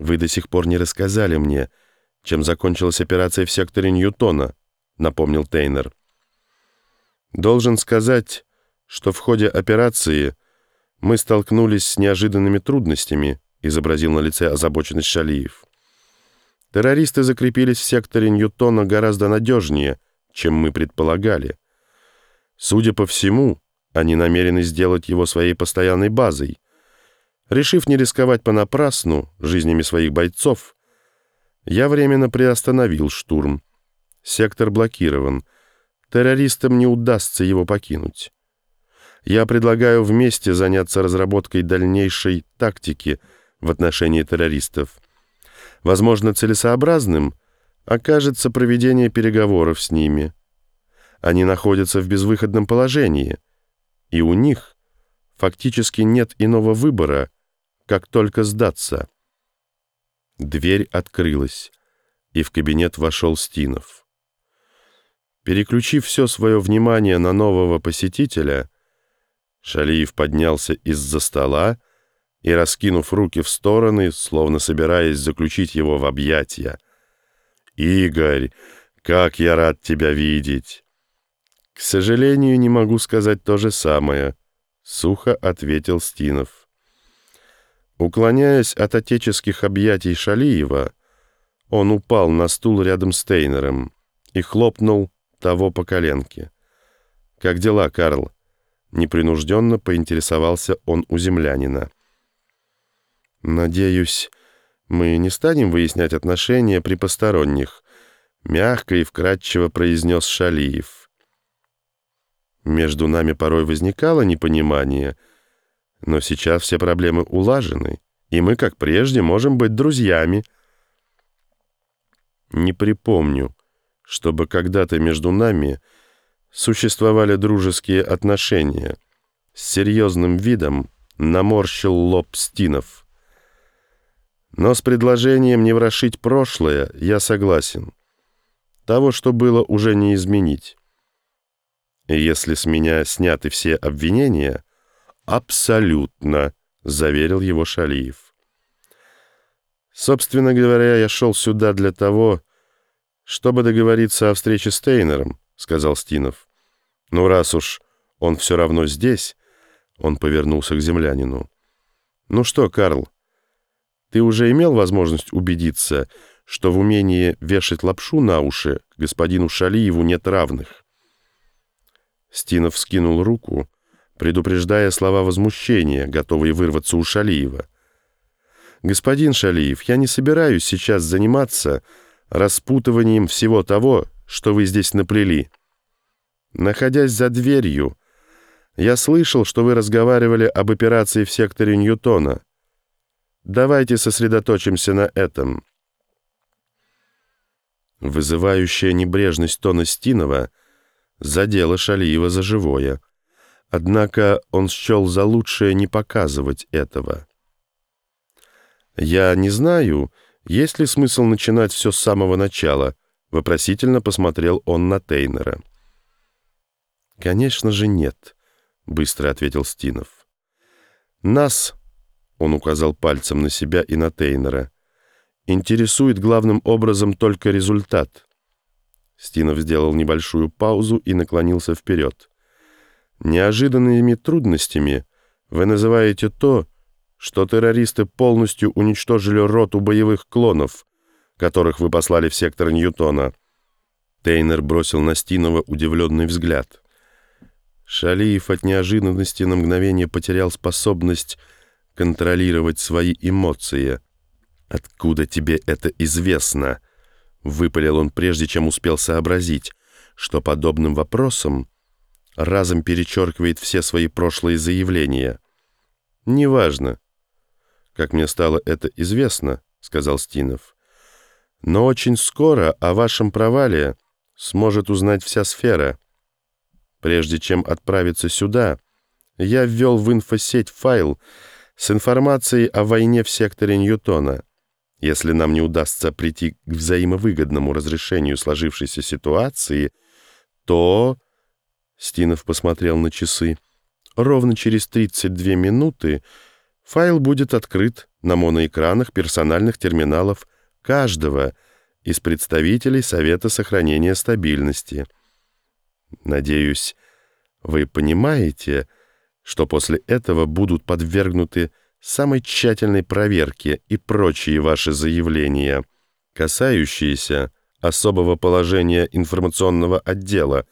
Вы до сих пор не рассказали мне, чем закончилась операция в секторе Ньютона, напомнил Тейнер. Должен сказать, что в ходе операции мы столкнулись с неожиданными трудностями, изобразил на лице озабоченность Шалиев. Террористы закрепились в секторе Ньютона гораздо надежнее, чем мы предполагали. Судя по всему, они намерены сделать его своей постоянной базой. Решив не рисковать понапрасну жизнями своих бойцов, я временно приостановил штурм. Сектор блокирован. Террористам не удастся его покинуть. Я предлагаю вместе заняться разработкой дальнейшей тактики в отношении террористов. Возможно, целесообразным окажется проведение переговоров с ними. Они находятся в безвыходном положении, и у них фактически нет иного выбора, как только сдаться. Дверь открылась, и в кабинет вошел Стинов. Переключив все свое внимание на нового посетителя, Шалиев поднялся из-за стола и, раскинув руки в стороны, словно собираясь заключить его в объятия. «Игорь, как я рад тебя видеть!» «К сожалению, не могу сказать то же самое», — сухо ответил Стинов. Уклоняясь от отеческих объятий Шалиева, он упал на стул рядом с Тейнером и хлопнул того по коленке. «Как дела, Карл?» Непринужденно поинтересовался он у землянина. «Надеюсь, мы не станем выяснять отношения при посторонних», мягко и вкратчиво произнес Шалиев. «Между нами порой возникало непонимание, но сейчас все проблемы улажены, и мы, как прежде, можем быть друзьями». «Не припомню, чтобы когда-то между нами существовали дружеские отношения», с серьезным видом наморщил лоб Стинов. Но с предложением не ворошить прошлое я согласен. Того, что было, уже не изменить. Если с меня сняты все обвинения, абсолютно, заверил его Шалиев. Собственно говоря, я шел сюда для того, чтобы договориться о встрече с Тейнером, сказал Стинов. Ну, раз уж он все равно здесь, он повернулся к землянину. Ну что, Карл, ты уже имел возможность убедиться, что в умении вешать лапшу на уши господину Шалиеву нет равных. Стинов скинул руку, предупреждая слова возмущения, готовые вырваться у Шалиева. «Господин Шалиев, я не собираюсь сейчас заниматься распутыванием всего того, что вы здесь наплели. Находясь за дверью, я слышал, что вы разговаривали об операции в секторе Ньютона. Давайте сосредоточимся на этом». Вызывающая небрежность тона Стинова задела Шалиева за живое. Однако он счел за лучшее не показывать этого. «Я не знаю, есть ли смысл начинать все с самого начала», вопросительно посмотрел он на Тейнера. «Конечно же нет», — быстро ответил Стинов. «Нас он указал пальцем на себя и на Тейнера. «Интересует главным образом только результат». Стинов сделал небольшую паузу и наклонился вперед. «Неожиданными трудностями вы называете то, что террористы полностью уничтожили роту боевых клонов, которых вы послали в сектор Ньютона». Тейнер бросил на Стинова удивленный взгляд. Шалиев от неожиданности на мгновение потерял способность контролировать свои эмоции. «Откуда тебе это известно?» — выпалил он прежде, чем успел сообразить, что подобным вопросом разом перечеркивает все свои прошлые заявления. «Неважно. Как мне стало это известно», — сказал Стинов. «Но очень скоро о вашем провале сможет узнать вся сфера. Прежде чем отправиться сюда, я ввел в инфосеть файл, с информацией о войне в секторе Ньютона. Если нам не удастся прийти к взаимовыгодному разрешению сложившейся ситуации, то...» Стинов посмотрел на часы. «Ровно через 32 минуты Файл будет открыт на моноэкранах персональных терминалов каждого из представителей Совета сохранения стабильности. Надеюсь, вы понимаете, что после этого будут подвергнуты самой тщательной проверке и прочие ваши заявления, касающиеся особого положения информационного отдела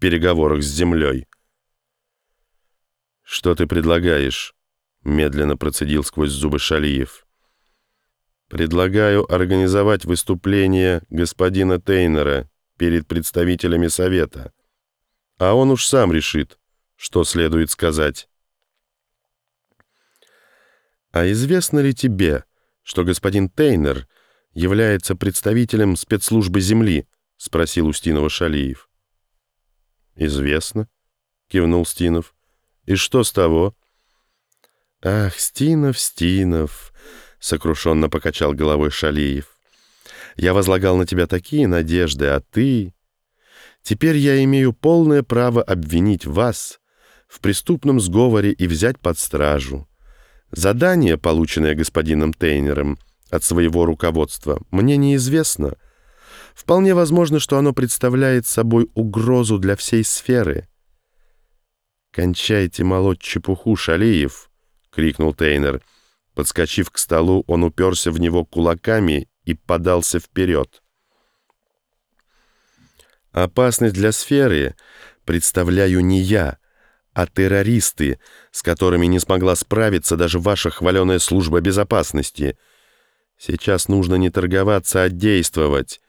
переговорах с Землей. «Что ты предлагаешь?» — медленно процедил сквозь зубы Шалиев. «Предлагаю организовать выступление господина Тейнера перед представителями Совета, а он уж сам решит, что следует сказать». «А известно ли тебе, что господин Тейнер является представителем спецслужбы Земли?» — спросил Устинова Шалиев. «Известно», — кивнул Стинов. «И что с того?» «Ах, Стинов, Стинов!» — сокрушенно покачал головой Шалиев. «Я возлагал на тебя такие надежды, а ты...» «Теперь я имею полное право обвинить вас в преступном сговоре и взять под стражу. Задание, полученное господином Тейнером от своего руководства, мне неизвестно. Вполне возможно, что оно представляет собой угрозу для всей сферы». «Кончайте молоть чепуху, Шалиев!» — крикнул Тейнер. Подскочив к столу, он уперся в него кулаками и подался вперед. «Опасность для сферы представляю не я, а террористы, с которыми не смогла справиться даже ваша хваленая служба безопасности. Сейчас нужно не торговаться, а действовать,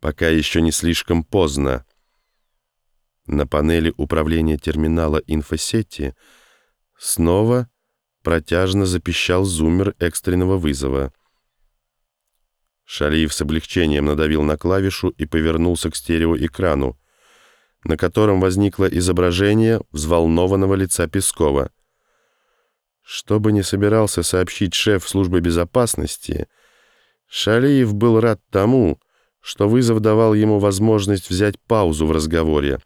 пока еще не слишком поздно». На панели управления терминала инфосети снова Протяжно запищал зуммер экстренного вызова. Шалиев с облегчением надавил на клавишу и повернулся к стереоэкрану, на котором возникло изображение взволнованного лица Пескова. Что бы ни собирался сообщить шеф службы безопасности, Шалиев был рад тому, что вызов давал ему возможность взять паузу в разговоре,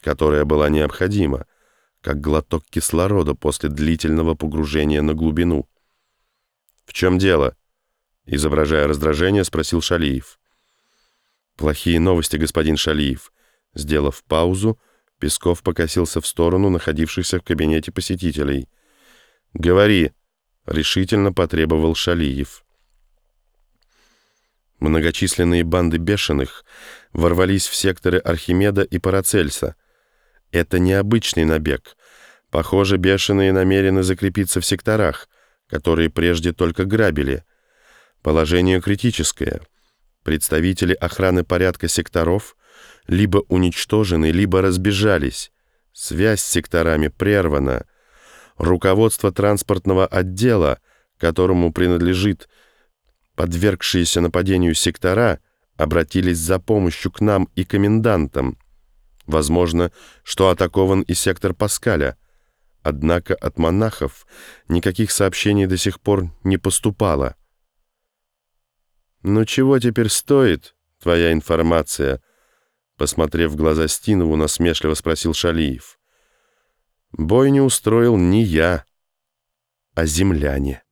которая была необходима, как глоток кислорода после длительного погружения на глубину. «В чем дело?» — изображая раздражение, спросил Шалиев. «Плохие новости, господин Шалиев». Сделав паузу, Песков покосился в сторону находившихся в кабинете посетителей. «Говори!» — решительно потребовал Шалиев. Многочисленные банды бешеных ворвались в секторы Архимеда и Парацельса — это необычный набег. Похоже, бешеные намерены закрепиться в секторах, которые прежде только грабили. Положение критическое. Представители охраны порядка секторов либо уничтожены, либо разбежались. Связь с секторами прервана. Руководство транспортного отдела, которому принадлежит подвергшиеся нападению сектора, обратились за помощью к нам и комендантам. Возможно, что атакован и сектор Паскаля. Однако от монахов никаких сообщений до сих пор не поступало. «Ну чего теперь стоит твоя информация?» Посмотрев в глаза Стинову, насмешливо спросил Шалиев. «Бой не устроил не я, а земляне».